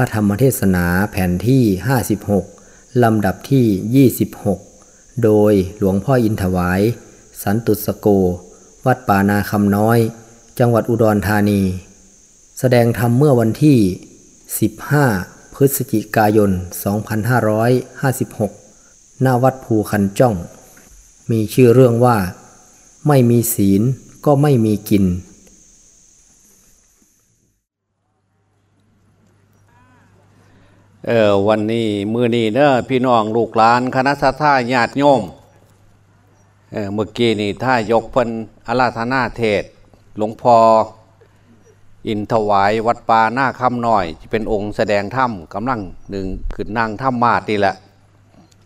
ระธรรมเทศนาแผ่นที่ 56 ลำดับที่ 26 โดยหลวงพ่ออินถวาย สันตุสโก วัดป่านาคำน้อย จังหวัดอุดรธานี แสดงธรรมเมื่อวันที่ 15 พฤศจิกายน 2556หน้าวัดภูคันจ้อง มีชื่อเรื่องว่า ไม่มีศีลก็ไม่มีกิน เออวันนี้มือนี้เนอะพี่น้องลูกหลานคณะสัตยาญาติโยมเออเมื่อกี้นี่ถ้ายกเพิ่นอาราธนาเทศ หลวงพ่ออินถวายวัดป่าหน้าคำหน่อยที่เป็นองค์แสดงถ้ำกำลังหนึ่งขึ้นนางถ้ำมาดนี่แหละ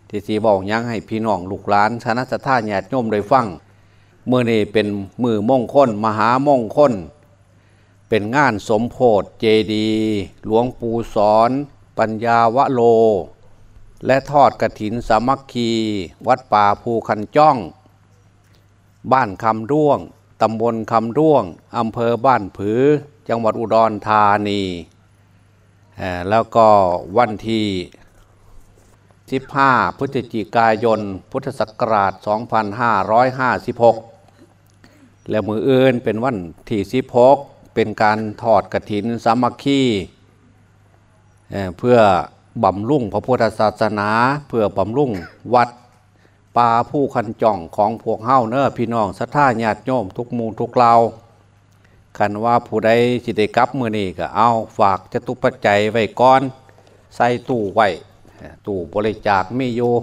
ที่สีบอกยังให้พี่น้องลูกหลานคณะสัตยาญาติโยมโดยฟังมือนี้เป็นมือมงคลมหามงคล เป็นงานสมโพธเจดีหลวงปู่สอน ปัญญาวะโล และทอดกระถินสามัคคี วัดป่าภูคันจ้อง บ้านคำร่วงตำบลคำร่วงอำเภอบ้านผือ จังหวัดอุดรธานี แล้วก็วันที่15พฤศจิกายน พุทธศักราช 2556 และมืออื่นเป็นวันที่16เป็นการทอดกระถินสามัคคี เพื่อบำรุงพระพุทธศาสนา เพื่อบำรุงวัดป่าผู้คันจ่องของพวกเฮ้าเนอพี่น้องศรัทธาญาติโยมทุกมูทุกเราคันว่าผู้ใดจิตได้กลับมือนี้ก็เอาฝากจตุปัจจัยไว้ก่อน ใส่ตู้ไว้ตู้บริจาคไมีอยู่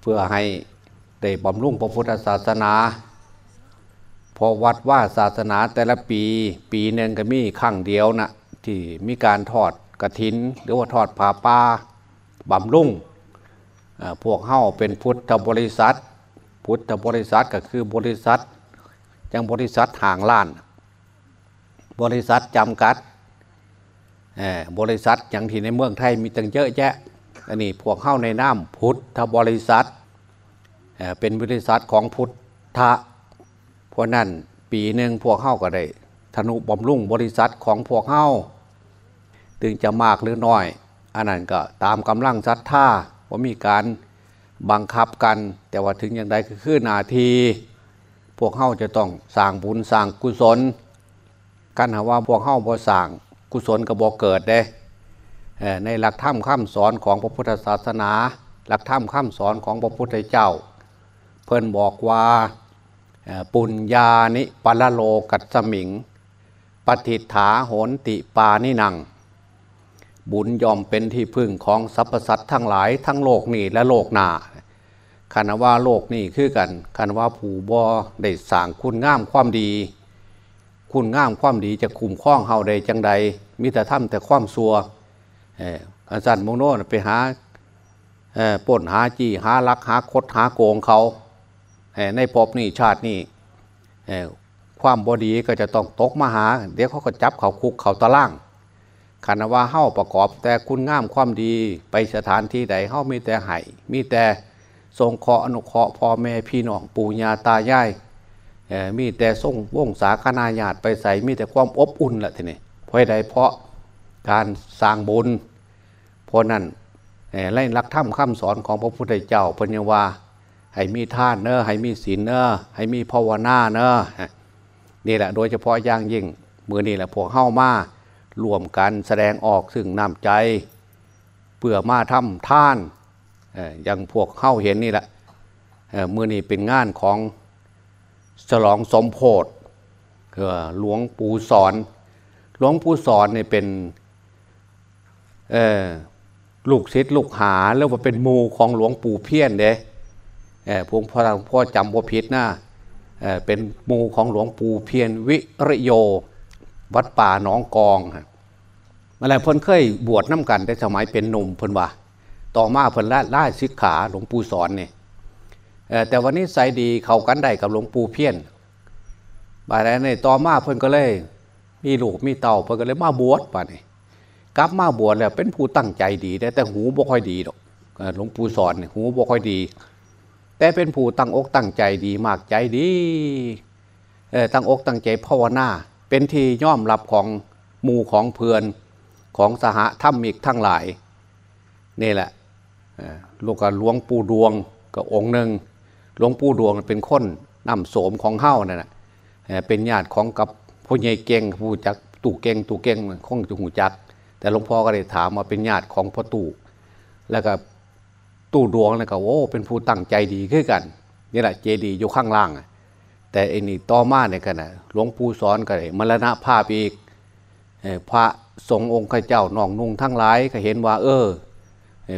เพื่อให้ได้บำรุงพระพุทธศาสนา พอวัดว่าศาสนาแต่ละปี ปีหนึ่งก็มีครั้งเดียวนะที่มีการทอด กระถิน หรือว่าทอดผ้าป่าบำรุงเอ่อพวกเฮ้าเป็นพุทธบริษัท พุทธบริษัทก็คือบริษัทจังบริษัทห่างล้าน บริษัทจำกัดบริษัทอย่างที่ในเมืองไทยมีตั้งเยอะแยะอันนี้พวกเข้าในน้ำพุทธบริษัทเอ่อเป็นบริษัทของพุทธะเพราะนั้นปีหนึ่งพวกเข้าก็ได้ธนุบำรุงบริษัทของพวกเข้า ถึงจะมากหรือน้อย อันนั้นก็ตามกำลังศรัทธาว่ามีการบังคับกัน แต่ว่าถึงอย่างใดก็คือนาทีพวกเข้าจะต้องสร้างบุญสร้างกุศลกันหาว่าพวกเข้าบ่สร้างกุศลก็บ่เกิดเด้ในหลักธรรมคำสอนของพระพุทธศาสนา หลักธรรมคำสอนของพระพุทธเจ้า เพิ่นบอกว่าปุญญานิปะลโลกัสสมิงปฏิฐาโหนติปานินัง บุญยอมเป็นที่พึ่งของสรรพสัตว์ทั้งหลายทั้งโลกนี้และโลกหน้าคันว่าโลกนี้คือกันคันว่าผู้บอได้สร้างคุณงามความดี คุณงามความดีจะคุ้มครองเฮาใดจังใดมิแต่ทำแต่ความซัวอาจารย์โมโนนะไปหาเอ่อปล้นหาจี้หาลักหาคดหาโกงเขาเอ่อในภพนี้ชาตินี้เอ่ความบอดีก็จะต้องตกมาหา เดี๋ยวเขาก็จับเขาคุกเขาตะล่าง คันว่าเฮ้าประกอบแต่คุณงามความดีไปสถานที่ใดเฮ้ามีแต่ไห้มีแต่ทรงเคาะอนุเคราะห์พ่อแม่พี่น้องปู่ย่าตายายมีแต่ทรงวงศาคณาญาติไปใส่มีแต่ความอบอุ่นแหละทีนี้เพราะใดเพราะการสร้างบุญเพราะนั้นไล่ลักธรรมคำสอนของพระพุทธเจ้าพัญญว่าให้มีท่านเนอให้มีศีลเนอให้มีภาวนาเนอนี่แหละโดยเฉพาะอย่างยิ่งมือนี่แหละพวกเข้ามา รวมกันแสดงออกซึ่งน้ำใจ เพื่อมาทำท่านอย่างพวกเข้าเห็นนี่แหละเมื่อนี่เป็นงานของฉลองสมโพธิคือหลวงปู่สอน หลวงปู่สอนเนี่ยเป็นลูกศิษย์ลูกหาแล้วว่าเป็นมูของหลวงปู่เพี้ยนเด้เอ่อพวงพ่อพ่อจำบ่ผิดนะเอ่อเป็นมูของหลวงปู่เพียรวิริโย วัดป่าหนองกองฮะ อะไรเพิ่นเคยบวชน้ำกันแต่สมัยเป็นหนุ่มเพิ่นว่า ต่อมาเพิ่นละล่าสิกขาหลวงปู่สอนเนี่ยแต่วันนี้ใส่ดีเข้ากันได้กับหลวงปู่เพี้ยรบาดนี้ต่อมาเพิ่นก็เลย มีลูกมีเต่าเพิ่นก็เลยมาบวชป่ะนี่กลับมาบวชแล้วเป็นผู้ตั้งใจดีแต่แต่หูบ่ค่อยดีดอกหลวงปู่สอนนี่หูบ่ค่อยดี แต่เป็นผู้ตั้งอกตั้งใจดีมากใจดีตั้งอกตั้งใจภาวนาเป็นที่ย่อมรับของหมู่ของเพื่อน ของสหธรรมิกทั้งหลายนี่แหละลูกกับหลวงปู่ดวงกับองค์หนึ่งหลวงปู่ดวงเป็นคนนำโสมของเฮ้านั่นแหละเป็นญาติของกับผู้ใหญ่เก่งผู้จักตู่เก่งตู่เก่งคงจะหูจัก แต่หลวงพ่อก็เลยถามมาเป็นญาติของพ่อตู่แล้วก็ตู่ดวงแล้วก็โอ้เป็นผู้ตั้งใจดีขึ้นกันนี่แหละเจดีอยู่ข้างล่าง แต่อันนี้ต่อมาเนี่ยกันนะหลวงปู่สอนก็เลยมรณะภาพอีกพระ สงฆ์องค์ข้าเจ้าน้องนุ่งทั้งหลายก็เห็นว่า เออ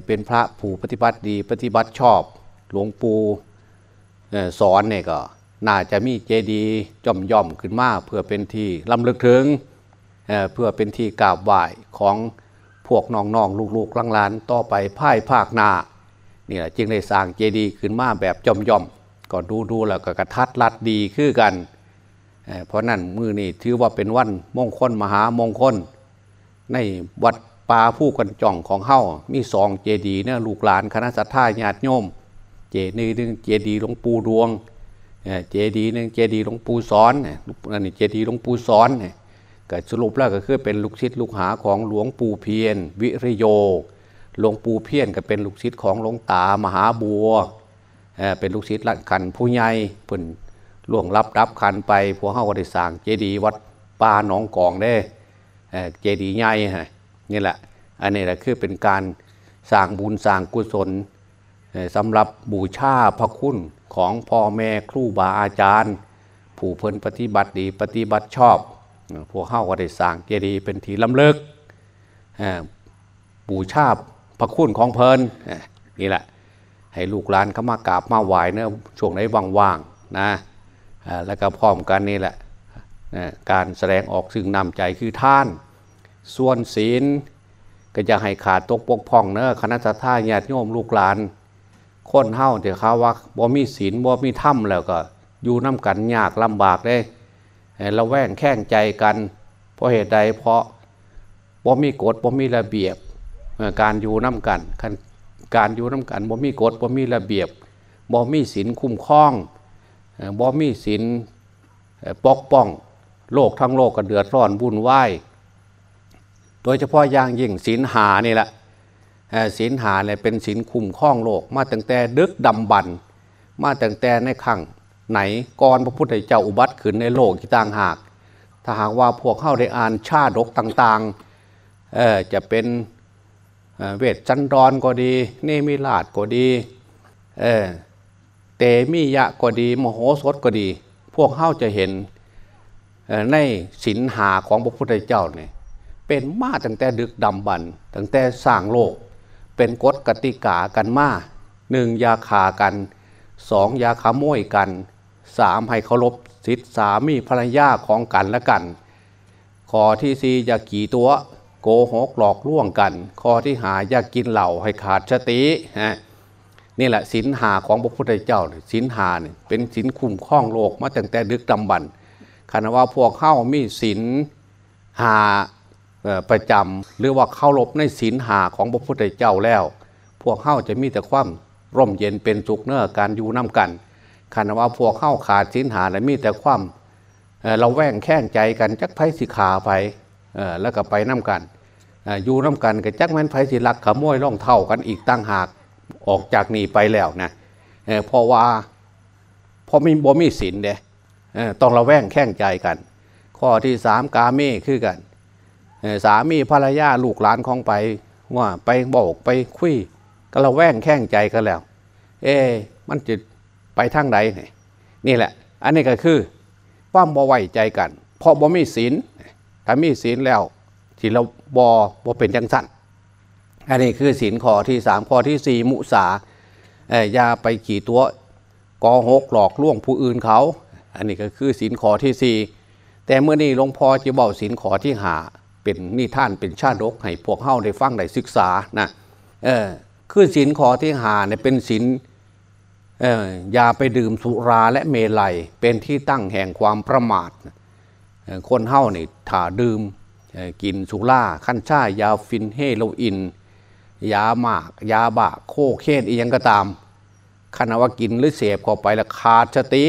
เป็นพระผู้ปฏิบัติดีปฏิบัติชอบ หลวงปู่สอนเนี่ยก็ น่าจะมีเจดีจอมย่อมขึ้นมาเพื่อเป็นที่ลำลึกถึงเเพื่อเป็นที่กราบไหว้ของพวกน้องๆลูกๆหลานต่อไปพ่ายภาคนานี่แหละจึงได้สร้างเจดีขึ้นมาแบบจอมย่อมก็ดูดูแล้วก็กระทัดรัดดีขึ้นกัน เพราะนั้นมือนี่ถือว่าเป็นวันมงคลมหามงคล ในวัดป่าผู้กันจ่องของเฮ้ามีสองเจดีเนี่ยลูกหลานคณะสัตยาญาติโยม เจดีหนึ่งเจดีหลวงปู่ดวงเจดีหนึ่งเจดีหลวงปู่สอนนั่นนี่เจดีหลวงปู่สอนเนี่ยก็สรุปแล้วก็คือเป็นลูกศิษย์ลูกหาของหลวงปู่เพียนวิริโยหลวงปู่เพียนก็เป็นลูกศิษย์ของหลวงตามหาบัวเป็นลูกศิษย์ละกันผู้ใหญ่เพิ่นล่วงรับรับคันไปพวกเฮาก็ได้สร้างเจดีย์วัดป่าหนองกองได้ เจดีย์ใหญ่ฮะนี่แหละอันนี้แหละคือเป็นการสร้างบุญสร้างกุศลสำหรับบูชาพระคุณของพ่อแม่ครูบาอาจารย์ ผู้เพิ่นปฏิบัติดีปฏิบัติชอบพวกเฮาก็ได้สร้างเจดีย์เป็นทีลำเลิกบูชาพระคุณของเพลินนี่แหละ ให้ลูกหลานเข้ามากราบมาไหว้เนะช่วงไหนว่างๆนะแล้วก็พร้อมกันนี่แหละ การแสดงออกซึ่งนำใจคือท่าน ส่วนศีลก็จะให้ขาดตกปกพ่องเนอะคณะท่าญาติโยมลูกหลานคนเฮ้าเดี๋ยวเขาว่าบ่มีศีลบ่มีถ้ำแล้วก็ อยู่น้ากันยากลำบากได้เราแว่งแข้งใจกันเพราะเหตุใดเพราะบ่มีกฎบ่มีระเบียบการอยู่น้ากันการอยู่น้ากันบ่มีกฎบ่มีระเบียบบ่มีศีลคุ้มครองบ่มีศีลปกป้อง โลกทั้งโลกก็เดือดร้อนวุ่นวายโดยเฉพาะอย่างยิ่งศีลหานี่แหละศีลหาเนี่ยเป็นศีลคุ้มครองโลก มาตั้งแต่ดึกดำบรรมาตั้งแต่ในขังไหนก่อนพระพุทธเจ้าอุบัติขึ้นในโลกที่ต่างหาก ถ้าหากว่าพวกเข้าได้อ่านชาดกต่างๆจะเป็นเวทจันดรก็ดีเนมิลาดก็ดีเเตมิยะก็ดี มโหสถก็ดี พวกเข้าจะเห็น ในศีลหาของพระพุทธเจ้าเนี่ยเป็นมาตั้งแต่ดึกดำบรรตั้งแต่สร้างโลก เป็นกฎกติกากันมาหนึ่งยาขากันสองยาขาโมยกันสามให้เคารพสิทธิสามีภรรยาของกันและกัน ข้อที่สี่อย่ากี่ตัวโกหกหลอกล่วงกัน ข้อที่หาอยากกินเหล่าให้ขาดสติฮะนี่แหละสินหาของพระพุทธเจ้าสินหาเนี่ยเป็นสินคุ้มครองโลกมาตั้งแต่ดึกดำบรรพ คณะว่าพวกเข้ามีสินหาประจำหรือว่าเข้ารบในศีลหาของพระพุทธเจ้าแล้ว พวกเข้าจะมีแต่ความร่มเย็นเป็นสุขเนื้อการอยู่น้ากันคณะว่าพวกเข้าขาดศีลหาและมีแต่ความเราแว่งแข้งใจกันจักไพ่สิขาไปแล้วก็ไปน้ากันอยู่น้ากันกับจักแม่นไพ่สิลักขโมยล่องเท่ากันอีกตั้งหากออกจากนี่ไปแล้วนะเพราะว่าพอมีบ่มีศีลเด้ ต้องเราแว่งแข้งใจกัน ข้อที่สามกาเม่คือกันสามีภรรยาลูกหลานของไปว่าไปบอกไปคุยก็เราแว่งแข้งใจกันแล้ว เอ๊มันจะไปทางใดนี่แหละ อันนี้ก็คือความบ่ไว้ใจกัน เพราะบ่มีศีลถ้ามีศีลแล้วที่เราบอบ่เป็นจังสั้นอันนี้คือศีลข้อที่สามข้อที่สี่มุสาอย่าไปขี่ตัวกอหกหลอกล่วงผู้อื่นเขา อันนี้ก็คือศีลขอที่สี่แต่เมื่อนี้หลวงพ่อจะบอกศีลขอที่หาเป็นนิท่านเป็นชาดกให้พวกเฮ้าได้ฟังได้ศึกษานะเออคือศีลขอที่หาเนี่ยเป็นศีลเอออย่าไปดื่มสุราและเมลัยเป็นที่ตั้งแห่งความประมาทคนเฮ้านี่ถ้าดื่มกินสุราขั้นช่ายาฟินเฮโรอีนยาหมาก ยาบะโคเคนอียังก็ตามขณะว่ากินหรือเสพเข้าไปแล้วขาดสติ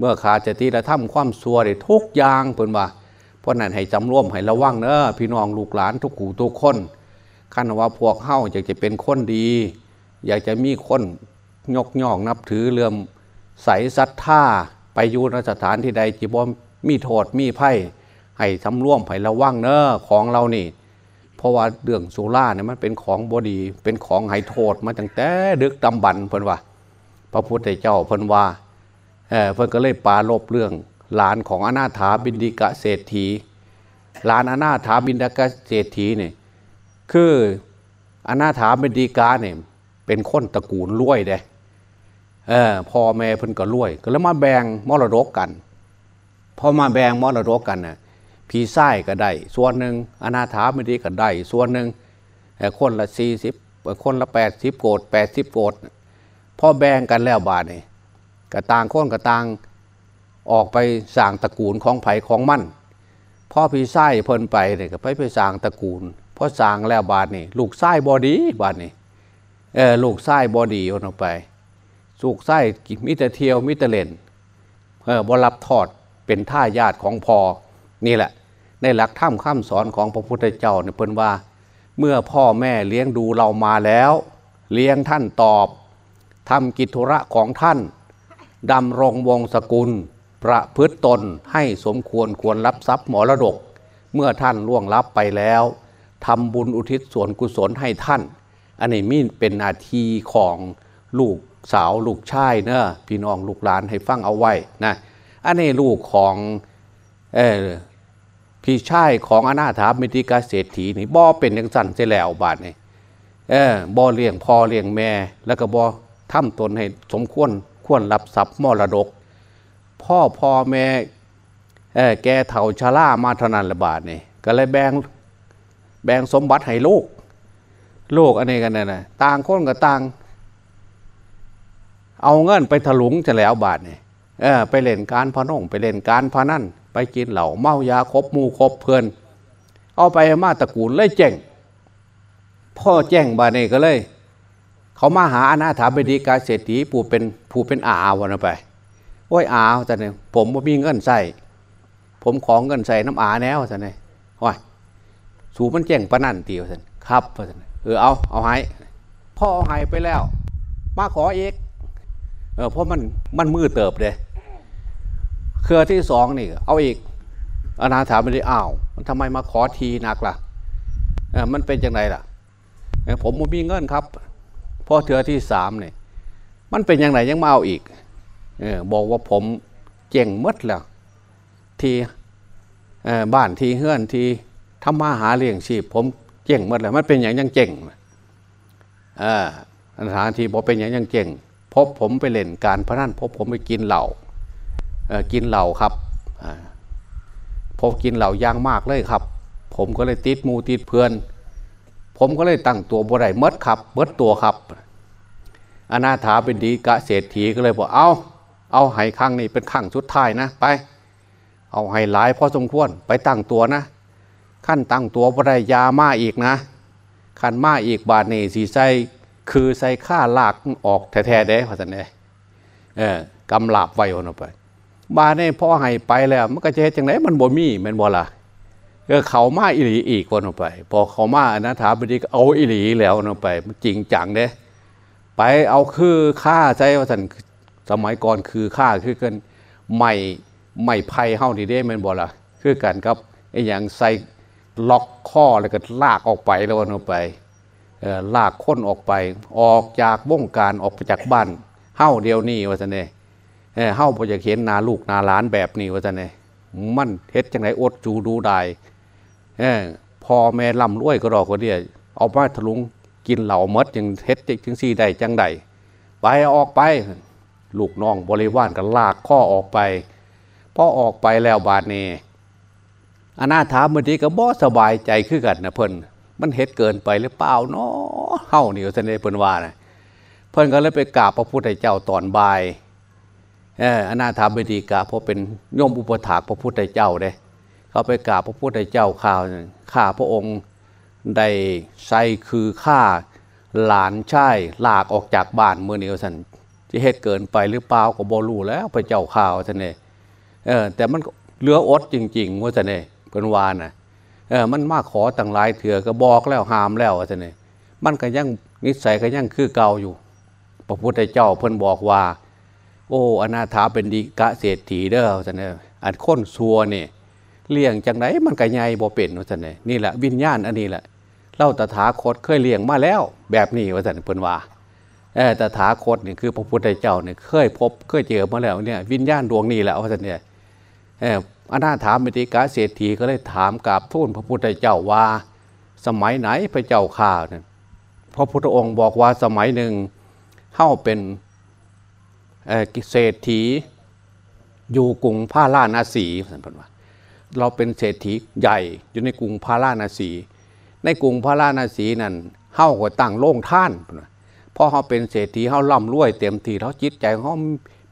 เมื่อขาดสติแล้วทำความซัวได้ทุกอย่างเพิ่นว่าเพราะนั้นให้จำร่วมให้ระวังเนอะพี่น้องลูกหลานทุกขู่ทุกคนคันว่าพวกเฮ้าอยากจะเป็นคนดี อยากจะมีคนยกย่องนับถือเลื่อมใสศรัทธาไปอยู่นสถานที่ใดจีบอมมีโทษมีไพ่ให้สำร่วมให้ระวังเนอะของเรานี่ เพราะว่าเรื่องสุราเนี่ยมันเป็นของบดี เป็นของให้โทษมาตั้งแต่ดึกดำบรรพ์เพิ่นว่า พระพุทธเจ้าเพิ่นว่า เออเพิ่นก็เลยปาลบเรื่องหลานของอนาถาบินดิกะเศรษฐี หลานอนาถาบินดิกะเศรษฐีเนี่ยคืออนาถาบินดิกาเนี่ยเป็นคนตระกูลรวยเด้เออพ่อแม่เพิ่นก็รวย ก็แล้วมาแบ่งมรดกกันพอมาแบ่งมรดกกันน่ะพี่ไส้ก็ได้ส่วนหนึ่งอนาถาบินดิก็ได้ส่วนหนึ่งคนละสี่สิบคนละแปดสิบโกดแปดสิบโกดพอแบ่งกันแล้วบาทนี่ กระต่างคนกระต่างออกไปสร้างตระกูลของไผ่ของมั่นพ่อพี่ไส้เพิ่นไปเนี่ยก็ไปไปสร้างตระกูลพอสร้างแล้วบาทนี่ลูกไส้บอดีบาทนี่เออลูกไส้บอดีเอาไปลูกไส้มิต่เทียวมิต่เล่นเออบรับทอดเป็นท่ายาทของพอนี่แหละ ในหลักธรรมข้ามสอนของพระพุทธเจ้าเนี่ยเพิ่นว่า เมื่อพ่อแม่เลี้ยงดูเรามาแล้ว เลี้ยงท่านตอบทำกิจธุระของท่าน ดำรงวงศกุล ประพฤตตนให้สมควรควรรับทรัพย์มรดก เมื่อท่านล่วงลับไปแล้วทำบุญอุทิศส่วนกุศลให้ท่าน อันนี้มีเป็นนาทีของลูกสาวลูกชายเนอะพี่น้องลูกหลานให้ฟังเอาไว้นะอันนี้ลูกของเออพี่ชายของอนาถามิติกาเศรษฐีนี่บ่เป็นยังสั่นเสียแล้วบาทนี่เออบ่เลี้ยงพ่อเลี้ยงแม่ แล้วก็บ่ทำตนให้สมควร ควรรับทรัพย์มรดก พ่อพ่อแม่แกเฒ่าชรามาท่านั้นละบาทนี่ก็เลยแบ่งแบ่งสมบัติให้ลูกลูกอันนี้กันนะต่างคนกับต่าง เอาเงินไปถลุงจะแล้วบาทนี่เออไปเล่นการพนงไปเล่นการพนันไปกินเหล่าเมายาครบหมูครบเพื่อนเอาไปมาตระกูลเลยแจ้งพ่อแจ้งบาเนี่ก็เลย เขามาหาอนาถาบดีกาเศรษฐีผู้เป็นผู้เป็นอาวันไปโอ้ยอาแต่เนี่ยผมว่ามีเงินใส่ผมของเงินใส่น้ำอาแนวแต่เนี่ยว่าสูมันแจ้งปนันตีวสันครับว่าสันเออเอาเอาให้พ่อเอาให้ไปแล้ว มาขอเอกเออเพราะมันมันมือเติบเลยเครือที่สองนี่ เอาอีกอนาถาไม่ได้อ้าวมันทำไมมาขอทีนักล่ะเออมันเป็นยังไงล่ะ ผมมีเงินครับ พอเถือที่สามเนี่ยมันเป็นยังไงยังมาเอาอีกเออบอกว่าผมเจงมดแล้วทีบ้านทีเฮือนทีทำมาหาเลี้ยงชีพผมเจงมดแล้วมันเป็นอย่างยังเจ๋งอ่าสถานที่บอกเป็นอย่างยังเจงพบผมไปเล่นการพนันพบผมไปกินเหล้ากินเหล้าครับพอกินเหล้ายางมากเลยครับ ผมก็เลยติดมูติดเพื่อน ผมก็เลยตั้งตัวบ่ได้เมดครับเมดตัวครับอนาถาเป็นดีกะเศรษฐีก็เลยบอกเอาเอาไห้ข้างนี้เป็นข้างสุดท้ายนะไป เอาไห้หลายพอสมควรไปตั้งตัวนะขั้นตั้งตัวบ่ได้ยามาอีกนะขั้นมาอีกบาทนี่สีใสคือใส่ข้าลากออกแท้ๆเด้พอสันเดเออกำลาบไว้คนออกไปบาเนี่พอให้ไปแล้วมันก็จะเห็นจังไหนมันบ่มีแมันบ่ละ เออเขามาอิหลีอีกคนออกไป พอเขามานะถามไปดีก็เอาอิหลีแล้วออกไป มันจริงจังเด้ไปเอาคือค่าใจว่าสันสมัยก่อนคือค่าคือกันไม่ไม่ไพ่เฮ้าดีเด้มันบ่ละคือกันครับไอ้อย่างใส่ล็อกข้อแล้วก็ลากออกไปแล้วออกไปลากค้นออกไป ออกจากวงการออกไปจากบ้านเฮ้าเดียวนี่ว่าจะเนี่ยเฮ้าพอจะเห็นนาลูกนาหลานแบบนี้ว่าจะเนี่ยมันเฮ็ดจังไรอดจูดูได้ พอแม่ลำรวยก็รอคนเดียเอามาทะลุงกินเหล่ามดยังเฮ็ดจังซี่ใดจังใดไปออกไปลูกน้องบริวารก็ลากข้อออกไปพอออกไปแล้วบาดนี้อนาถามดีก็บ่สบายใจขึ้นกันนะเพิ่นมันเฮ็ดเกินไปหรือเปล่าเนาะเฮานี่ท่านเพิ่นว่านะเพิ่นก็เลยไปกราบพระพุทธเจ้าตอนบ่ายเอออนาถาบดีกาเพราะเป็นโยมอุปถากพระพุทธเจ้าเด้ เขาไปกราบพระพุทธเจ้าข่าวข้าพระองค์ได้ใส่คือฆ่าหลานชายลากออกจากบ้านเมื่อนี้ท่านจะเฮ็ดเกินไปหรือเปล่าก็บ่รู้แล้วพระเจ้าข่าวท่านเออแต่มันเหลืออดจริงๆว่าท่านเอเพิ่นวานะเออมันมาขอต่างหลายเถื่อก็บอกแล้วห้ามแล้วท่านนี่มันก็ยังนิสัยก็ยังคือเก่าอยู่ พระพุทธเจ้าเพิ่นบอกว่า โอ้อนาถาเป็นดีกะเศรษฐีเด้อท่านนี่อันค้นซัวเนี่ เลี้ยงจังไหนมันก็ใหญ่บ่เป็นว่าท่านนี่นี่แหละวิญญาณอันนี้แหละเล่าตถาคตเคยเลี้ยงมาแล้ว แบบนี้ว่าท่านเพิ่นว่าเออตถาคตนี่คือพระพุทธเจ้าเนี่ยเคยพบเคยเจอมาแล้วเนี่ยวิญญาณดวงนี้แหละว่าท่านเนี่ยเอออนาถามมิติกาเศรษฐีก็เลยถามกับทูลพระพุทธเจ้าว่า สมัยไหนพระเจ้าข่าเนี่ยพระพุทธองค์บอกว่าสมัยหนึ่งเข้าเป็นเออเศรษฐีอยู่กรุงพาราณสีท่านพูดว่า เราเป็นเศรษฐีใหญ่อยู่ในกรุงพาราณสี ในกรุงพาราณสีนั่นเข้าก็ตั้งโล่งท่านพูดว่าพอเขาเป็นเศรษฐีเขาร่ำรวยเต็มที่เขาจิตใจเขา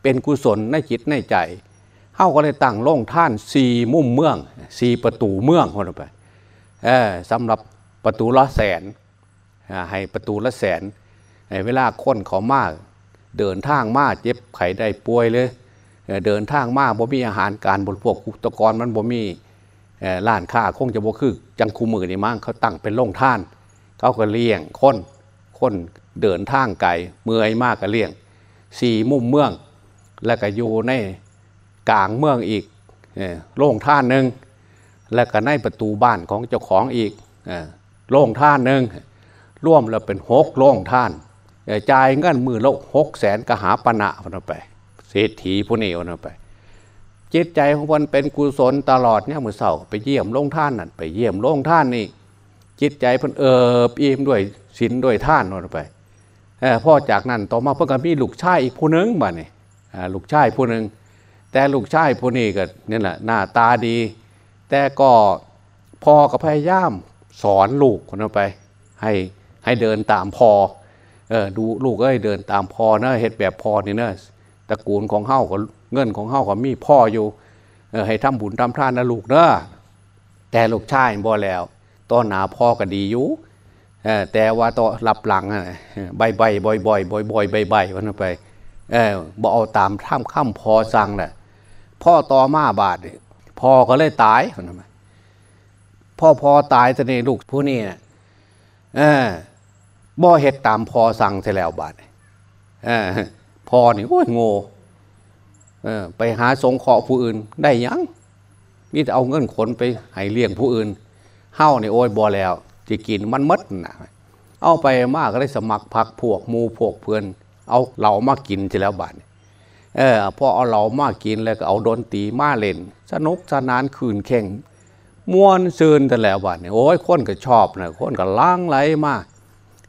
เป็นกุศลในจิตในใจเขาก็เลยตั้งโล่งท่านสี่มุมเมืองสี่ประตูเมืองคนไปเออสำหรับประตูละแสนให้ประตูละแสนเวลาคนเขามากเดินทางมากเจ็บไข้ได้ป่วยเลย เดินทางมาบ่มีอาหารการบริโภคอุปกรณ์มันบ่มีร้านค้าคงจะบ่คือ จังคูมือนี่มั้งเขาตั้งเป็นโรงท่าน เขาก็เลี้ยงคนคนเดินทางไกลเมื่อยมากก็เลี้ยงสี่มุมเมือง แล้วก็อยู่ในกลางเมืองอีกล่อโล่งท่านหนึ่งแล้วก็ในประตูบ้านของเจ้าของอีกล่อโล่งท่านหนึ่งร่วมแล้วเป็นหกโล่งท่านจ่ายเงินมือละหกแสนกหาปณะพันไป เศรษฐีผู้นี้พันเอาไป จิตใจของมันเป็นกุศลตลอดเนี่ยมือเสาไปเยี่ยมโลงท่านนั่นไปเยี่ยมโลงท่านนี่ จิตใจเพิ่นเอิบอิ่มด้วยศีลด้วยท่านนนไปพ่อจากนั้นต่อมาเพิ่นก็มีลูกชายอีกผู้หนึงบ้านี่อ่าลูกชายผู้หนึงแต่ลูกชายผู้นี้ก็นี่แหละหน้าตาดี แต่ก็พ่อก็พยายามสอนลูกคนนั้นไป ให้ให้เดินตามพ่อเออดูลูกเอ้ยเดินตามพ่อนะเฮ็ดแบบพ่อนี่เนอะ ตระกูลของเฮ้าก็เงินของเฮ้าก็มีพ่ออยู่เอให้ทำบุญทำทานนะลูกเนะแต่ลูกชายบ่แล้วตอนหนาพ่อก็ดีอยู่แต่ว่าต่อนหลับหลังใบใบบ่อยบ่อยบ่อยบ่อยใบใบวันนั้ไปเออบ่เอาตามท่ามข้ามพอสั่งแหละพ่อต่อมาบาดพ่อก็เลยตายวันนั้นไปพ่อพอตายตอนนี้ลูกผู้นี้น่ะเออบ่เฮ็ดตามพอสั่งเสร็จแล้วบาดเออ พอนี่โอ้ยโง่ไปหาสงเคราะห์ผู้อื่นได้ยังมีแต่เอาเงินขนไปให้เลี้ยงผู้อื่นเฮ้านี่โอ้ยบอแล้วจะกินมันมดนะเอาไปมากก็ได้สมัครพักพวกหมูพวกเพื่อน เอาเหล่ามากินจะแล้วบาดเออพอเอาเหล่ามากินแล้วก็เอาดนตีมาเล่น สนุกสนานคืนแข่งม่วนซืนแต่แล้วบาดนี้โอ้ยคนก็ชอบนะคนก็ล้างไหลมาก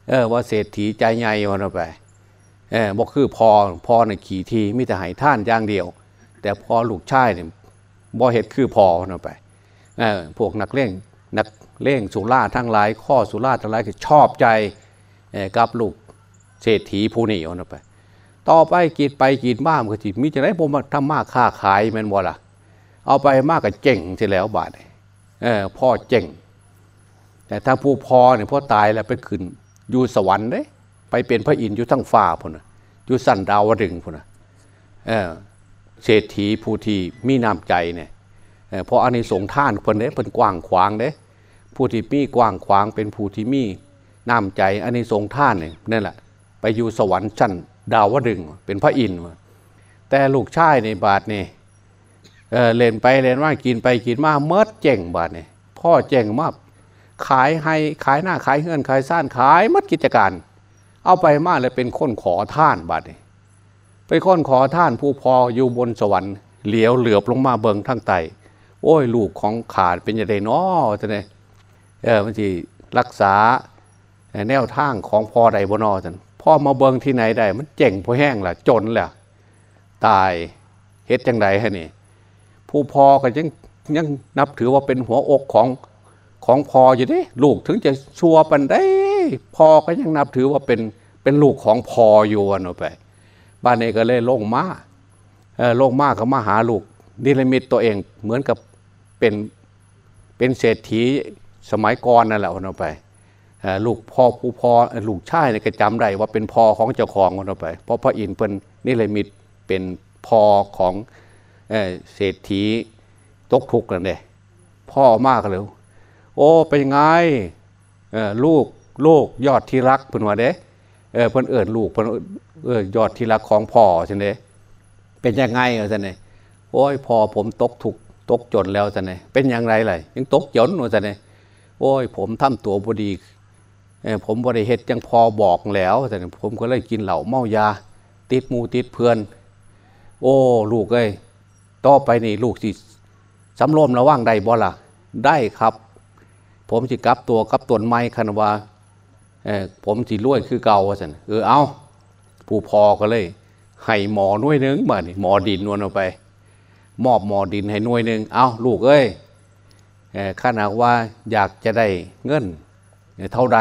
เออว่าเศรษฐีใจใหญ่วันไป เออบอกคือพอพอในขี่ทีมิแต่ให้ท่านอย่างเดียว แต่พอลูกชายเนี่ยบ่เห็ดคือพอนเอาไปเออพวกนักเล่นนักเล่งสุราทั้งหลาย ข้อสุราทั้งหลายคือชอบใจเออกับลูกเศรษฐีผู้นี้เอาไป ต่อไปกินไปกินบ้ามก็จิมีจะได้ผมทำมากค้าขายแมันบ่ล่ะ เอาไปมากก็เจ๋งทีแล้วบาทเออพ่อเจ๋งแต่ถ้าผู้พอเนี่ยพ่อตายแล้วไปขึ้นอยู่สวรรค์เด้ ไปเป็นพระอินทร์อยู่ทั้งฟ้าพุ่นน่ะอยู่สั้นดาวดึงพุ่นน่ะเออเศรษฐีผู้ที่มีน้ำใจเนี่ยเอ่อเพราะอันนี้สงท่านเพิ่นเด้เพิ่นกว้างขวางเด้ผู้ที่มีกว้างขวางเป็นผู้ที่มีน้ำใจอันนี้สงท่านเนี่ยนั่นแหละไปอยู่สวรรค์ชั้นดาวดึงเป็นพระอินทร์แต่ลูกชายในบาทนี่เออเล่นไปเล่นมากินไปกินมาเมิดเจ๋งบาทนี่พ่อเจ๋งมากขายให้ขายหน้าขายเฮือนขายซ่านขายมัดกิจการ เอาไปมาเลยเป็นคนขอท่านบาทนี่ไปคนขอท่านผู้พออยู่บนสวรรค์เหลียวเหลือบลงมาเบิงทั้งไตโอ้ยลูกของขาดเป็นยังไงเนาะท่านเนี่ยเออมันจีรักษาแนวทางของพ่อใดบนอท่านพ่อมาเบิงที่ไหนได้ มันเจ๋งพอแห้งล่ะ จนแหละตายเฮ็ดจังไดฮะนี่ ผู้พอก็ยังยังนับถือว่าเป็นหัวอกของของพออยู่ดิลูกถึงจะชัวปันได้ พอก็ยังนับถือว่าเป็นเป็นลูกของพออยู่วันเอาไป บ้านนี้ก็เลยลงมาเออลงมาก็มาหาลูกนิรมิตตัวเองเหมือนกับเป็นเป็นเศรษฐีสมัยก่อนนั่นแหละคนเอาไปลูกพ่อผู้พ่อลูกชายเนี่ยก็จำได้ว่าเป็นพ่อของเจ้าของคนเอาไป เพราะพระอินทร์เป็นนิรมิตเป็นพ่อของเศรษฐีตกทุกข์นั่นเองพ่อมากเลยโอ้เป็นไงลูก ลูกยอดที่รักเพิ่นว่าเด้เออเพิ่นเอิ้นลูกเพิ่นเออยอดที่รักของพ่อซั่นเด้เป็นยังไงว่าซั่นเด้โอ้ยพ่อผมตกทุกตกจนแล้วซั่นเด้เป็นอย่างไรล่ะยังตกจนว่าซั่นเด้โอ้ย ผมทำตัวบดีเออผมบ่ได้เฮ็ดจังพอบอกแล้วซั่นผมก็เลยกินเหล้าเมายา ติดมูติดเพื่อน โอ้ลูกเอ้ยต่อไปนี่ลูกสิสำรวมระว่างใดบ่ล่ะได้ครับ ผมสิกลับตัวกลับตนไม้คันว่า ผมสิรวยคือเก่าสันเออเอาผู้พอก็เลยให้หมอน่วยหนึงมานี่หมอดินนวลเอาไป มอบหมอดินให้น่วยหนึ่งเอาลูกเอ้ยข้าหากว่าอยากจะได้เงิน เท่าใด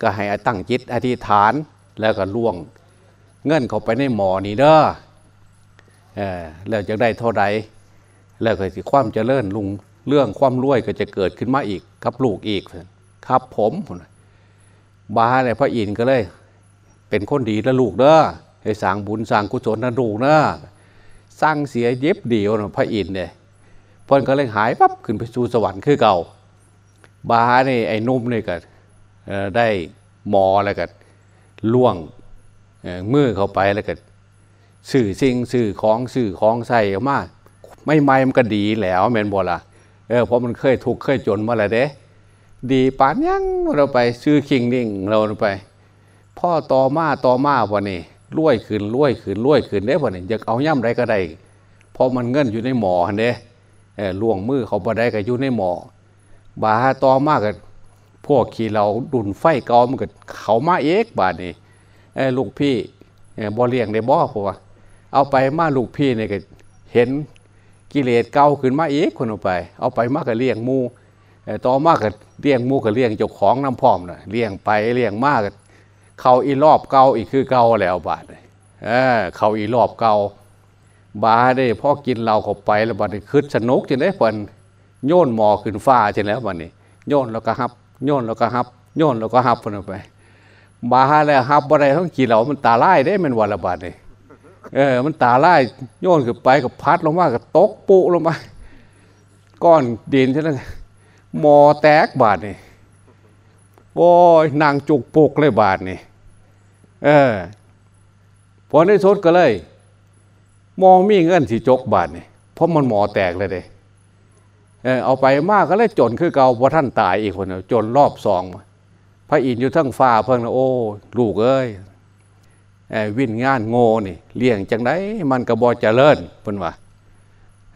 ก็ให้ตั้งจิตอธิษฐานแล้วก็ล่วง เงินเข้าไปในหมอนี่เด้อเออแล้วจะได้เท่าใดแล้วก็สิความเจริญลุงเรื่องความรวยก็จะเกิดขึ้นมาอีกครับลูกอีกครับผม บาเลยพระอินทร์ก็เลย เป็นคนดีแล้วลูกเด้อให้สร้างบุญสร้างกุศลนะลูกเด้อสร้างเสียเย็บเดียวนะพระอินทร์เนี่ยเพิ่นก็เลยหายปั๊บขึ้นไปสู่สวรรค์คือเก่าบาเนี่ยไอ้นุ่มเนี่ยก็ได้หมอแล้วก็ล่วงเมือเข้าไปแล้วก็สื่อสิ่งสื่อของสื่อของใส่ออกมาไม่ไม่มันก็ดีแล้วแมนบอละเออเพราะมันเคยถูกข์เคยจนมาแล้วเด้ ดีปานยังเราไปซื้อคิงนิ่งเราไป พ่อต่อมาต่อมาวันนี้รวยขึ้นรวยขึ้นรวยขึ้นได้วันนี้อยากเอาย่ำไรก็ได้เพราะมันเงินอยู่ในหมอหันเด้ล่วงมือเขาบ่ได้ก็อยู่ในหมอบาต่อมากันพวกขี่เราดุนไฟเกามันก็เขามาเอกบาดนี้เอ้ยลูกพี่บ่เลี้ยงได้บ่เพวเอาไปมาลูกพี่เนี่ยก็เห็นกิเลสเก่าขึ้นมาเอกคนเอาไป เอาไปมาก็เลี้ยงมูเอ้ย ต่อมาก็เลี้ยงมูก็เลี้ยงเจ้าของน้ำพร้อมนะเลี้ยงไปเลี้ยงมากเขาอีรอบเก่าอีกคือเก่าแล้วบาดเออเขาอีรอบเก่าบาได้พอกินเราเข้าไปแล้วบัดคึดสนุกจังได้เพิ่นโยนหมอขึ้นฟ้าจังแล้วบัดนี้โยนแล้วก็ฮับ โยนแล้วก็ฮับ โยนแล้วก็ฮับเพิ่นเอาไปบาฮาแล้วฮับบ่ได้ต้องกี่เหล่ามันตาไล่ได้มันวันละบาทนี่เออ มันตาไล่โยนขึ้นไปกับพัดลงมากับตกปุลงมาก้อนดินใช่ไหม หมอแตกบาทนี่โอ้ยนางจุกปุกเลยบาทนี่เออพอในสดก็เลย มองมีเงินสีจกบาทนี่เพราะมันหมอแตกเลยเด้เออเอาไปมากก็เลยจนคือเก่าพอท่านตายอีกคนจนรอบสองพระอินทร์อยู่ทั้งฟ้าเพิ่งนะโอ้ลูกเอ้ยเอวินงานโง่นี่เลี้ยงจังไดมันกระบอเจริญเพิ่นว่า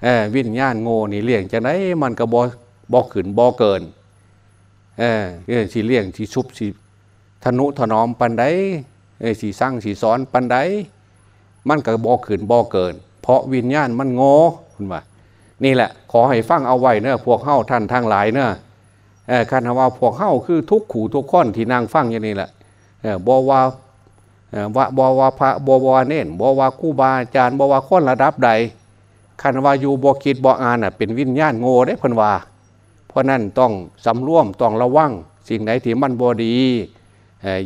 เอวินงานโง่นี่เลี้ยงจังไดมันกระบอ บอขึ้นบอเกินเออเอ้ยสิเลี้ยงสิชุบสิทนุถนอมปันใดเอ้สิสร้างสิสอนปันใดมันกระบอขึ้นบอเกิน เพราะวิญญาณมันโง่เพิ่นว่านี่แหละ ขอให้ฟังเอาไว้เนอะพวกเฮาท่านทั้งหลายเนอะเออคันว่าพวกเข้าคือทุกขู่ทุกข้อนที่นางฟังอย่างนี้แหละเออบอว่าเออว่าบอว่าพระบอว่าเน้นบอว่าคู่บาอาจารย์บอว่าคนระดับใดคันว่าอยู่บอคิดบออ่านอะเป็นวิญญาณโง่ได้พิ่นว่า เพราะนั้นต้องสำรวมต้องระวัง สิ่งไหนที่มันบอดี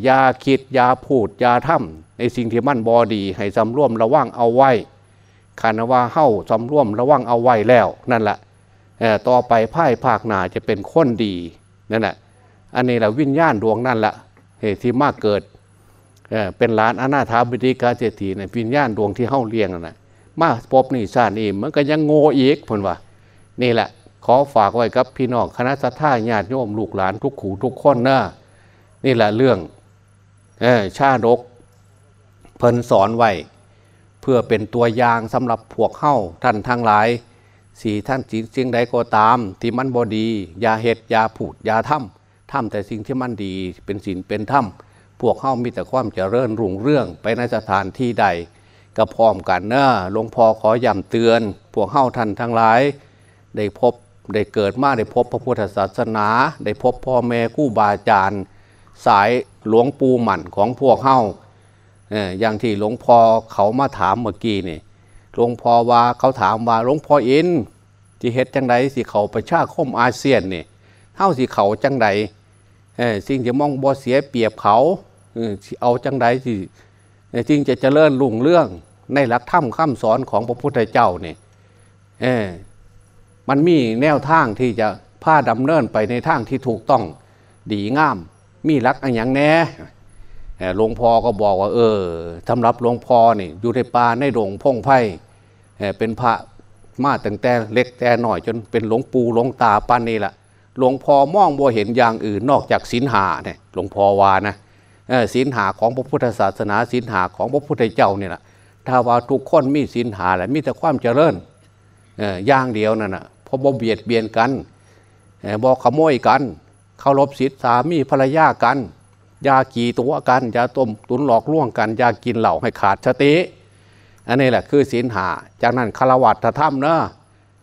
อย่าคิดอย่าพูดอย่าทำในสิ่งที่มันบอดี ให้สำรวมระวังเอาไว้คันว่าเฮ้าสำรวมระวังเอาไว้แล้วนั่นแหละต่อไปภายภาคหนาจะเป็นคนดีนั่นแหละอันนี้แหละวิญญาณดวงนั่นแหละเหตุที่มากเกิดเเป็นหลานอนาถาบิดิกาเศรษฐีเนี่ยวิญญาณดวงที่เฮ้าเลี้ยงนั่นนะมาพบนี่ชาตินี่มันก็ยังโง่อีกผลว่า นี่แหละ ขอฝากไว้กับพี่น้องคณะสัตยาญาติโยมลูกหลานทุกขู่ทุกคนนะนี่แหละเรื่องอชาดกเพิ่นสอนไว้เพื่อเป็นตัวอย่างสำหรับพวกเข้าท่านทั้งหลายสี่ท่านสิ่งสิ่งใดก็ตาม ที่มันบอดียาเหตุอย่าผูดย่าทำทำแต่สิ่งที่มันดีเป็นศีลเป็นธรรมพวกเข้ามีแต่ความเจริญรุ่งเรื่องไปในสถานที่ใดก็พร้อมกันเนอะหลวงพ่อขอย้ำเตือน พวกเข้าท่านทั้งหลาย ได้พบ ได้เกิดมาได้พบพระพุทธศาสนา ได้พบพ่อแม่กู้บาอาจารย์ สายหลวงปู่หมันของพวกเขาเอ่ออย่างที่หลวงพ่อเขามาถามเมื่อกี้นี่หลวงพ่อว่าเขาถามว่าหลวงพ่ออินที่เฮ็ดจังไดสิเขาประชาคมอาเซียนนี่เฮาสิเขาจังไดเออสิ่งที่มองบ่เสียเปรียบเขาเออเอาจังไดสิเอ่อจึงจะเจริญรุ่งเรื่องในหลักธรรมคำสอนของพระพุทธเจ้านี่เออ มันมีแนวทางที่จะพาดำเนินไปในทางที่ถูกต้องดีงาม มีรักอันย่างแน่หลวงพ่อก็บอกว่า เออสำหรับหลวงพ่อนี่อยู่ในป่าในดงพงไพ่เป็นพระมาตั้งแต่เล็กแต่หน่อยจนเป็นหลวงปู่หลวงตาปานนี้ละหลวงพ่อมองบ่เห็นอย่างอื่นนอกจากศีลหาเนี่ยหลวงพ่อวานะศีลหาของพระพุทธศาสนาศีลหาของพระพุทธเจ้าเนี่ยละถ้าว่าทุกคนมีศีลหาและมีแต่ความเจริญอย่างเดียวนั่นนะ พอบ่เบียดเบียนกันบ่ขโมยกันเคารพศีลสามีภรรยากันยากี่ตัวกันยาต้มตุนหลอกล่วงกันยากินเหล่าให้ขาดสติอันนี้แหละคือศีลหาจากนั้นคารวัตธรรมเนะ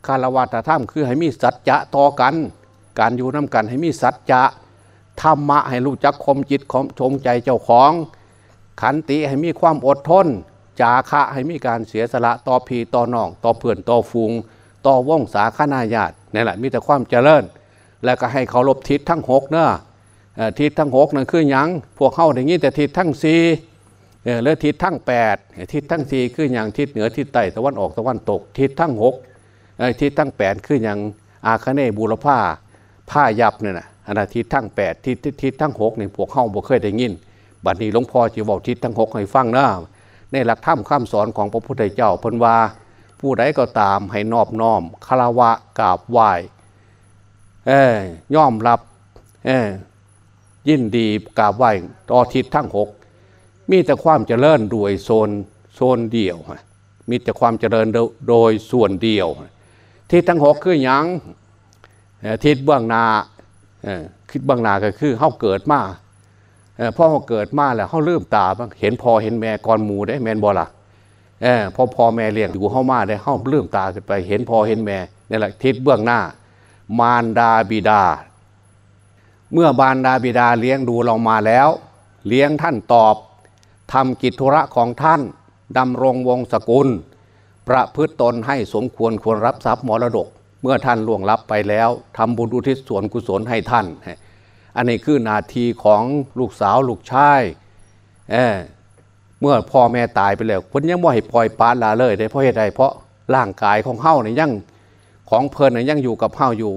คารวัตธรรมคือให้มีสัจจะต่อกัน การอยู่น้ากันให้มีสัจจะธรรมะให้รู้จักคมจิตคมชมใจเจ้าของ ขันติให้มีความอดทน จาคะให้มีการเสียสละต่อพีต่อน้อง ต่อเพื่อนต่อฟูง ต่อว่องสาคนาญาตินี่แหละมีแต่ความเจริญ แล้วก็ให้เคารพทิศทั้งหกเนอะทิศทั้งหกนั่นคือยังพวกเข้าอย่างนี้แต่ทิศทั้งสี่เลือทิศทั้งแปดทิศทั้งสี่คืออย่างทิศเหนือทิศใต้ตะวันออกตะวันตก ทิศทั้งหกทิศทั้งแปดคืออย่างอาคเนบูรพาผ้ายับเนี่ยนะอันทิศทั้งแปดทิศทิศทั้งหกเนี่ยพวกเข้าบ่เคยได้ยินบัดนี้หลวงพ่อจะบอกทิศทั้งหกให้ฟังนะในหลักธรรมคำสอนของพระพุทธเจ้าพนว่า ผู้ใดก็ตามให้นอบน้อมคารวะกราบไหว้เอ้ย่อมรับเอ้ยินดีกราบไหว้ต่อทิศทั้งหกมีแต่ความเจริญโดยโซนโซนเดียว มีแต่ความเจริญโดยส่วนเดียว ทิศทั้งหกคืออยังทิศเบื้องนาคิดเบื้องนาก็คือเขาเกิดมาพ่อเขาเกิดมาแล้วเขาลืมตาบ้างเห็นพอเห็นแม่ก่อนหมูได้แมนบอล่ะ พอพ่อแม่เลี้ยงอยู่เข้ามาได้เขาลืมตาขึ้นไปเห็นพ่อเห็นแม่นี่แหละทิศเบื้องหน้า มารดาบิดา เมื่อบารดาบิดาเลี้ยงดูเรามาแล้ว เลี้ยงท่านตอบทำกิจธุระของท่านดำรงวงศกุล ประพฤตตนให้สมควรควรรับทรัพย์มรดก เมื่อท่านล่วงลับไปแล้วทำบุญอุทิศส่วนกุศลให้ท่าน อันนี้คือนาทีของลูกสาวลูกชาย เมื่อพ่อแม่ตายไปแล้วคนยังบ่ให้ปล่อยปาลาเลยได้เพราะเหตุใดเพราะร่างกายของเฮ้าเนี่ยยังของเพลินเนี่ยยังอยู่กับเฮ้าอยู่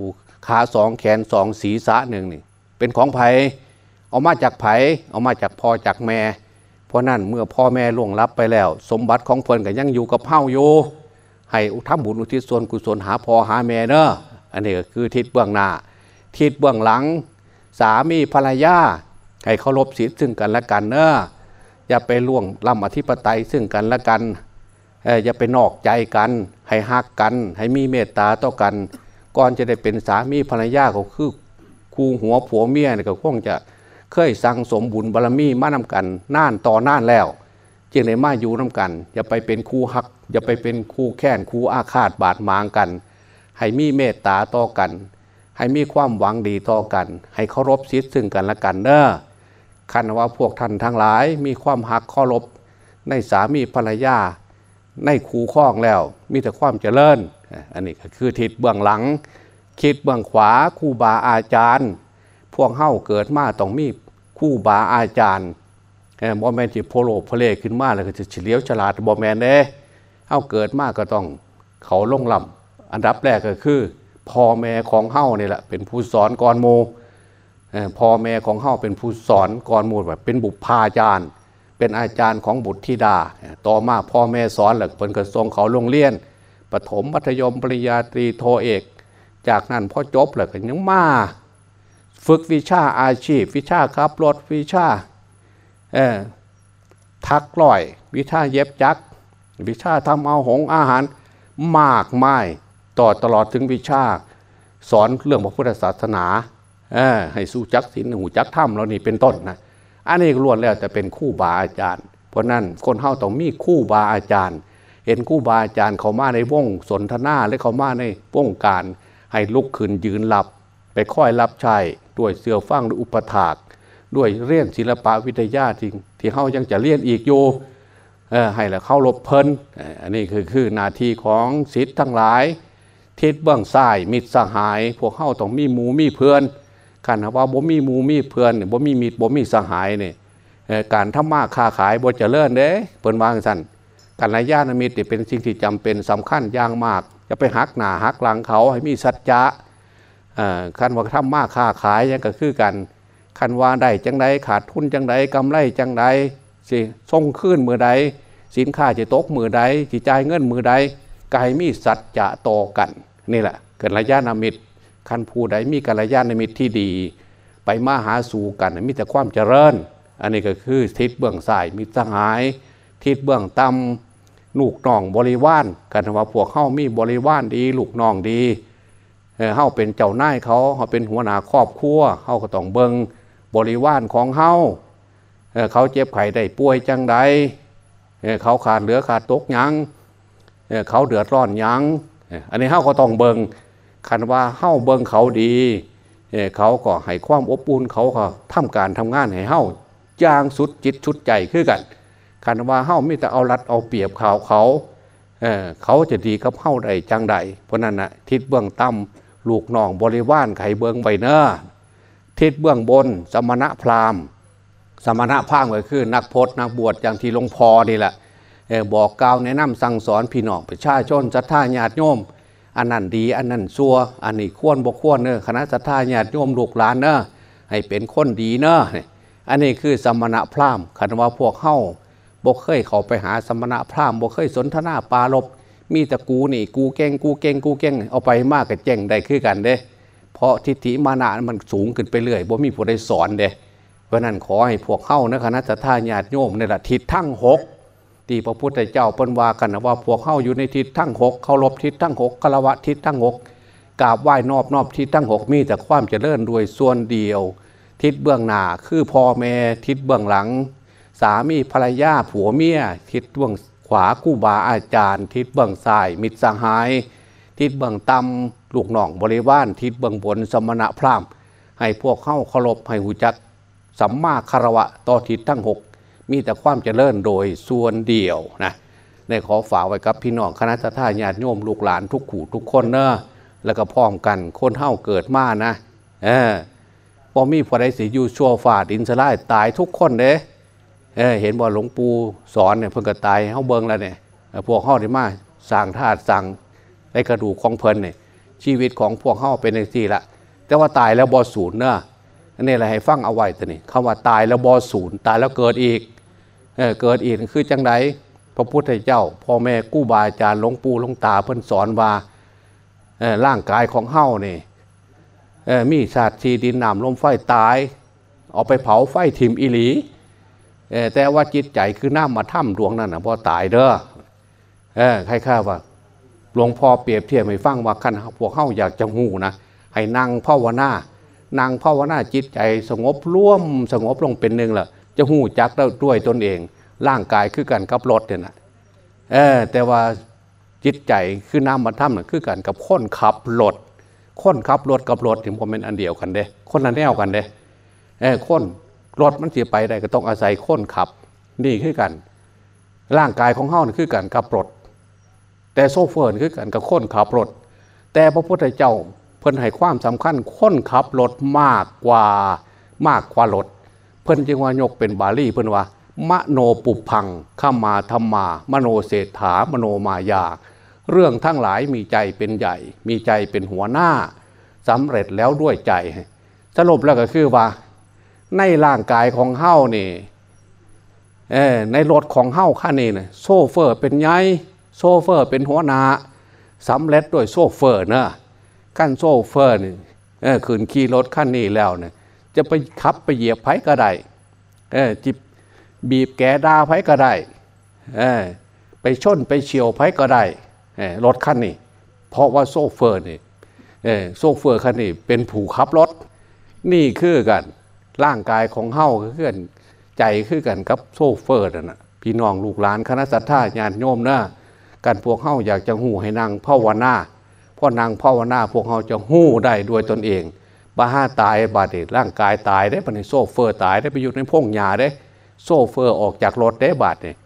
ขาสองแขนสองศีรษะหนึ่งนี่เป็นของไผ่เอามาจากไผ่เอามาจากพ่อจากแม่ เพราะนั่นเมื่อพ่อแม่ล่วงลับไปแล้ว สมบัติของเพลินก็ยังอยู่กับเฮ้าอยู่ให้อุทบุญอุทิศส่วนกุศลหาพ่อหาแม่เนอะอันนี้ก็คือทิศเบื้องหน้า ทิศเบื้องหลัง สามีภรรยาให้เคารพศีลซึ่งกันและกันเนอะ อย่าไปล่วงล้ำอธิปไตยซึ่งกันและกันอย่าไปนอกใจกัน ให้ฮักกัน ให้มีเมตตาต่อกัน ก่อนจะได้เป็นสามีภรรยาก็คือคู่หัวผัวเมียก็คงจะเคยสั่งสมบุญบารรมีมานำกันน่านต่อน่านแล้วจึงได้มาอยู่นำกัน อย่าไปเป็นคู่ฮัก อย่าไปเป็นคู่แค้นคู่อาฆาตบาดหมางกัน ให้มีเมตตาต่อกัน ให้มีความหวังดีต่อกัน ให้เคารพสิทธิ์ซึ่งกันและกันเนอะ คันว่าพวกท่านทั้งหลายมีความหักเคารพในสามีภรรยาในคูข้องแล้ว มีแต่ความเจริญ อันนี้ก็คือทิศเบื้องหลัง คิดเบื้องขวาคู่บาอาจารย์ พวกเฮ้าเกิดมาต้องมีคู่บาอาจารย์บอแมนที่โพโลพเลขึ้นมาแล้วก็จะเฉลียวฉลาดบอแมนเด้เฮ้าเกิดมาก็ต้องเขาลงลำอันดับแรกก็คือพ่อแม่ของเฮ้านี่แหละเป็นผู้สอนก่อนโม พ่อแม่ของเฮาเป็นผู้สอนก่อนมูลแบบเป็นบุพพาจารย์ เป็นอาจารย์ของบุตรธิดา ต่อมาพ่อแม่สอนหลักเป็นกระทรงเขาโรงเรียนปฐมมัธยมปริญญาตรีโทเอก จากนั้นพอจบหลักยังมาฝึกวิชาอาชีพ วิชาขับรถวิชาทักลอย วิชาเย็บจัก วิชาทำเอาหงอาหารมากมายต่อตลอดถึงวิชา สอนเรื่องพระพุทธศาสนา ให้สู้จักศีลหูจักถ้ำเรานี่เป็นต้นนะอันนี้ล้วนแล้วแต่เป็นคู่บาอาจารย์ เพราะนั้นคนเฮาต้องมีคู่บาอาจารย์ เห็นคู่บาอาจารย์เขามาในวงสนทนาและเขามาในวงการ ให้ลุกขึ้นยืนหลับ ไปค่อยรับใช้ด้วยเสือฟังด้วยอุปถากด้วยเรียนศิลปะวิทยาจริงที่เฮายังจะเรียนอีกอยู่ให้แล้วเข้ารบเพลินอันนี้คือคือนาทีของศิษย์ทั้งหลาย ทิศเบื้องซ้ายมิตรสหาย พวกเข้าต้องมีหมูมีเพื่อน ขันว่าบ่มีมูมีเพื่อนบ่มีมีดบ่มีสหายเนี่ยการทำมาค้าขายบ่เจริญเด้เปิ้นวางสั่นกัลยาณมิตรเป็นสิ่งที่จำเป็นสำคัญอย่างมาก จะไปหักหน้าหักหลังเขาให้มีสัจจะคันว่าทำมาค้าขายยังก็คือกันคันว่าได้จังใดขาดทุนจังใดกำไรจังใดสิส่งขึ้นมือใด สินค้าจะตกมือใดจิจ่ายเงินมือใดกายมีสัจจะต่อกัน นี่แหละเกิดระยะนามิตร คันผู้ใดมีกัลยาณมิตรที่ดี ไปมาหาสู่กันมีแต่ความเจริญ อันนี้ก็คือทิศเบื้องซ้ายมีสหาย ทิศเบื้องต่ำลูกน้องบริวารกันว่าพวกเข้ามีบริวารดี ลูกน้องดีเฮาเป็นเจ้านายเขาเขาเป็นหัวหน้าครอบครัวเฮาก็ต้องเบิงบริวารของเฮาเขาเจ็บไข้ได้ป่วยจังใดเขาขาดเหลือขาดตกยังเขาเดือดร้อนยังอันนี้เฮาก็ต้องเบิง คันว่าเฮ้าเบิงเขาดีเขาก็ให้ความอบอุ่นเขาก็ทำการทำงานให้เฮ้าย่างสุดจิตชุดใจขึ้นกันคันว่าเฮ้าไม่แต่เอารัดเอาเปรียบเขาเขาเเขาจะดีกับเฮ้าได้จังใดเพราะนั้นนะทิศเบื้องต่ำลูกน้องบริวารไข่เบื้องใบเน้อทิศเบื้องบน สมณะพราหมณ์ สมณะพราหมณ์ก็คือ นักพจนักบวชอย่างที่หลวงพ่อนี่แหละบอกกล่าวแนะนำสั่งสอนพี่น้องประชาชนศรัทธาญาติโยม อันนั้นดี อันนั้นซัวอันนี้ควรบกควรเนอะคณะสัตยาญาติโยมลูกหลานเนอะให้เป็นคนดีเนอะอันนี้คือสมณะพราหมณ์คันว่าพวกเข้าบกเคยเขาไปหาสมณะพราหมณ์บกเคยสนทนาปาลบมีแต่กูนี่กูเก่งกูเก่งกูเก่งเอาไปมากกับเจ่งได้คือกันเด้ เพราะทิฏฐิมานะมันสูงขึ้นไปเรื่อยบ่มีผู้ใดสอนเด้เพราะนั้นขอให้พวกเข้านะคณะสัตยาญาติโยมในละทิศทั้งหก ที่พระพุทธเจ้าเปิ้นว่ากันว่าพวกเข้าอยู่ในทิศทั้งหกเคารพทิศทั้งหกคารวะทิศทั้งหกกราบไหว้นอบนอบทิศทั้งหกมีแต่ความเจริญด้วยส่วนเดียว ทิศเบื้องหน้าคือพ่อแม่ทิศเบื้องหลัง สามีภรรยาผัวเมียทิศเบื้องขวากู้บาอาจารย์ ทิศเบื้องซ้าย มิตรสหาย ทิศเบื้องต่ำลูกน้องบริวารทิศเบื้องบนสมณะพราหมณ์ให้พวกเข้าเคารพให้หูจักสัมมาคารวะต่อทิศทั้งหก มีแต่ความเจริญโดยส่วนเดียวนะได้ขอฝากไว้กับพี่น้องคณะท่าญาติโยมลูกหลานทุกขู่ทุกคนเนอะแล้วก็พร้อมกันคนเท่าเกิดมานะเออพอมีพอได้สิอยู่ชั่วฝาดินสลายตายทุกคนเด้เออเห็นว่าหลวงปู่สอนเนี่ยเพิ่งก็ตายเฮาเบิงแล้วเนี่ยพวกเฮาที่มาสั่งธาตุสั่งในกระดูกของเพลินเนี่ยชีวิตของพวกเฮาเป็นอย่างที่ละแต่ว่าตายแล้วบอศูนย์เนอะนนี้อะไรให้ฟังเอาไว้ตัวนี้คำว่าตายแล้วบอศูนย์ตายแล้วเกิดอีก เกิดอีกคือจังไดพระพุทธเจ้าพ่อแม่กู้บาอาจารย์หลวงปู่หลวงตาเพิ่นสอนว่าร่างกายของเฮ้านี่มีชาสติทีดินน้ำลมไฟตายเอาไปเผาไฟทิมอิหลีแต่ว่าจิตใจคือน้ำมาถ้ำดวงนั่นนะพอตายเด้อใครข้าว่าหลวงพ่อเปรียบเทียบให้ฟังว่าคันพวกเฮ้าอยากจะหูนะให้นั่งภาวนานั่งภาวนาจิตใจสงบร่วมสงบลงเป็นหนึ่งละ จะหูจักด้วยตนเอง ร่างกายคือกันกับรถเนี่ยนะเออแต่ว่าจิตใจคือน้ำมันถ้ำน่ะคือกันกับคนขับรถคนขับรถกับรถถึงผมเป็นอันเดียวกันเด้ คนละแนวกันเด้เออคนรถมันเสียไปได้ก็ต้องอาศัยคนขับ นี่คือกัน ร่างกายของเฮานี่คือกันกับรถแต่โซเฟอร์คือกันกับคนขับรถแต่พระพุทธเจ้าเพิ่นให้ความสำคัญคนขับรถมากกว่ามากกว่ารถ เพิ่นจึงว่ายกเป็นบาลีเพิ่นว่ามโนปุพังข้ามาธรรมา มโนเศรษฐามโนมายา เรื่องทั้งหลายมีใจเป็นใหญ่ มีใจเป็นหัวหน้าสำเร็จแล้วด้วยใจ สรุปแล้วก็คือว่า ในร่างกายของเฮ้านี่ในรถของเฮ้าข้านี่นะโซเฟอร์เป็นไงโซเฟอร์เป็นหัวหน้าสำเร็จด้วยโซเฟอร์เนะขั้นโซเฟอร์นี่ขืนขี่รถขั้นนี้แล้วเนี่ย จะไปขับไปเหยียบไผก็ได้เออจิบบีบแกดาไผก็ได้เออไปชนไปเฉียวไผก็ได้รถคันนี้เพราะว่าโซเฟอร์นี่โซเฟอร์คันนี้เป็นผู้ขับรถ นี่คือกันร่างกายของเฮ้าคือนใจคือกันกับโซเฟอร์นั่นนะพี่น้องลูกหลานคณะสัตยาญาติโยมนะกันพวกเฮ้าอยากจะหูให้นางภาวนาพ่อนางภาวนาพวกเฮาจะหู้ได้ด้วยตนเอง บ้าห้าตายบาดเจ็ร่างกายตายได้ปในโซเฟอร์ตายได้ไปอยู่ในพงหญ้าได้โซเฟอร์ออกจากรถได้บาดเนี่ย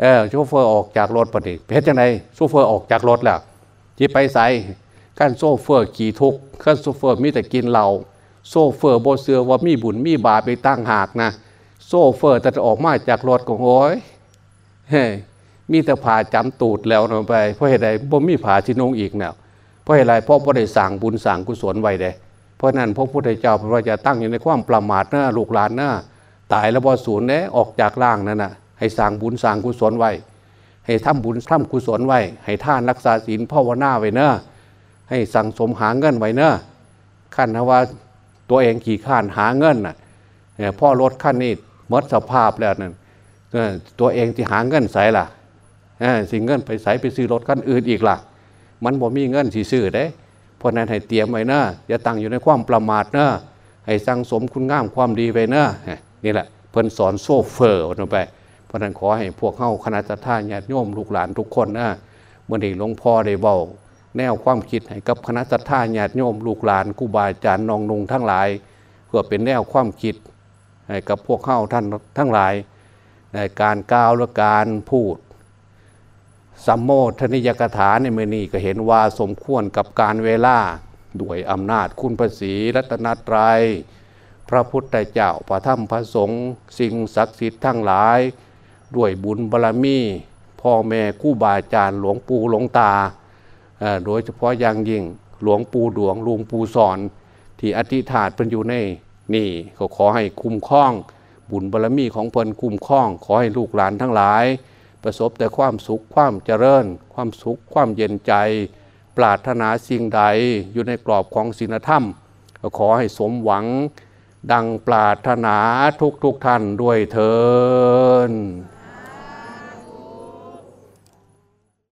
เออโซเฟอร์ออกจากรถปฏิเพชรจังไงโซเฟอร์ออกจากรถแล้วจีไปใส่ขั้นโซเฟอร์ขี่ทุกขั้นโซเฟอร์มีแต่กินเหล้าโซเฟอร์โบเสือว่ามีบุญมีบาไปตั้งหากนะโซเฟอร์แต่จะออกมาจากรถก็โอ้ยเฮ้มีแต่ผ่าจำตูดแล้วลงไปเพราะเหตุใดบ่มีผ่าที่นงอีกเนี่ยเพราะเหตุไรเพราะบ่ได้สั่งบุญสั่งกุศลไว้เด้ ราะนั้นพระพุทธเจ้าพระว่าจะตั้งอยู่ในความประมาทน้าลูกหลานน้าตายแล้วบ่สูญเด้ออกจากร่างนั่นน่ะให้สั่งบุญสั่งกุศลไว้ ให้ทำบุญทำกุศลไว้ ให้ท่านรักษาศีลภาวนาไว้เน้าให้สั่งสมหาเงินไว้เน้าขั้นนะว่าตัวเองขี่ข้านหาเงินน่ะพ่อรถขั้นนี้มดสภาพแล้วนั่นตัวเองที่หาเงินใส่ล่ะสิ่งเงินไปใส่ไปซื้อรถคันอื่นอีกล่ะ มันบ่มีเงินสีซื้อเด้ เพราะนั้นให้เตรียมไว้เนะอย่าตั้งอยู่ในความประมาทเนะให้สั่งสมคุณงามความดีไว้เนะนี่แหละเพิ่นสอนโซเฟอร์ลงไป เพราะนั้นขอให้พวกเข้าคณะท่านญาติโยมลูกหลานทุกคนนะเมื่อนี้หลวงพ่อได้บอกแนวความคิดให้กับคณะท่านญาติโยมลูกหลานครูบาอาจารย์น้องนุงทั้งหลาย เพื่อเป็นแนวความคิดให้กับพวกเข้าท่านทั้งหลาย ในการกล่าวและการพูด สัมโมทนิยกถาในมือนี้ก็เห็นว่าสมควรกับการเวลาด้วยอำนาจคุณพระศรีรัตนตรยัย พระพุทธเจ้าพระธรรมพระสงฆ์สิ่งศักดิ์สิทธิ์ทั้งหลาย ด้วยบุญบารรมี พ่อแม่คู่บาอาจารย์หลวงปู่หลวงตา โดยเฉพาะอย่างยิ่งหลวงปู่หลวงลุงปู่สอน ที่อธิษฐานเป็นอยู่ในนี่ก็ขอให้คุ้มครอง บุญบารรมีของเพลินคุ้มครอง ขอให้ลูกหลานทั้งหลาย ประสบแต่ความสุขความเจริญ ความสุขความเย็นใจ ปรารถนาสิ่งใดอยู่ในกรอบของศีลธรรม ขอให้สมหวังดังปรารถนาทุกทุกท่านด้วยเถิน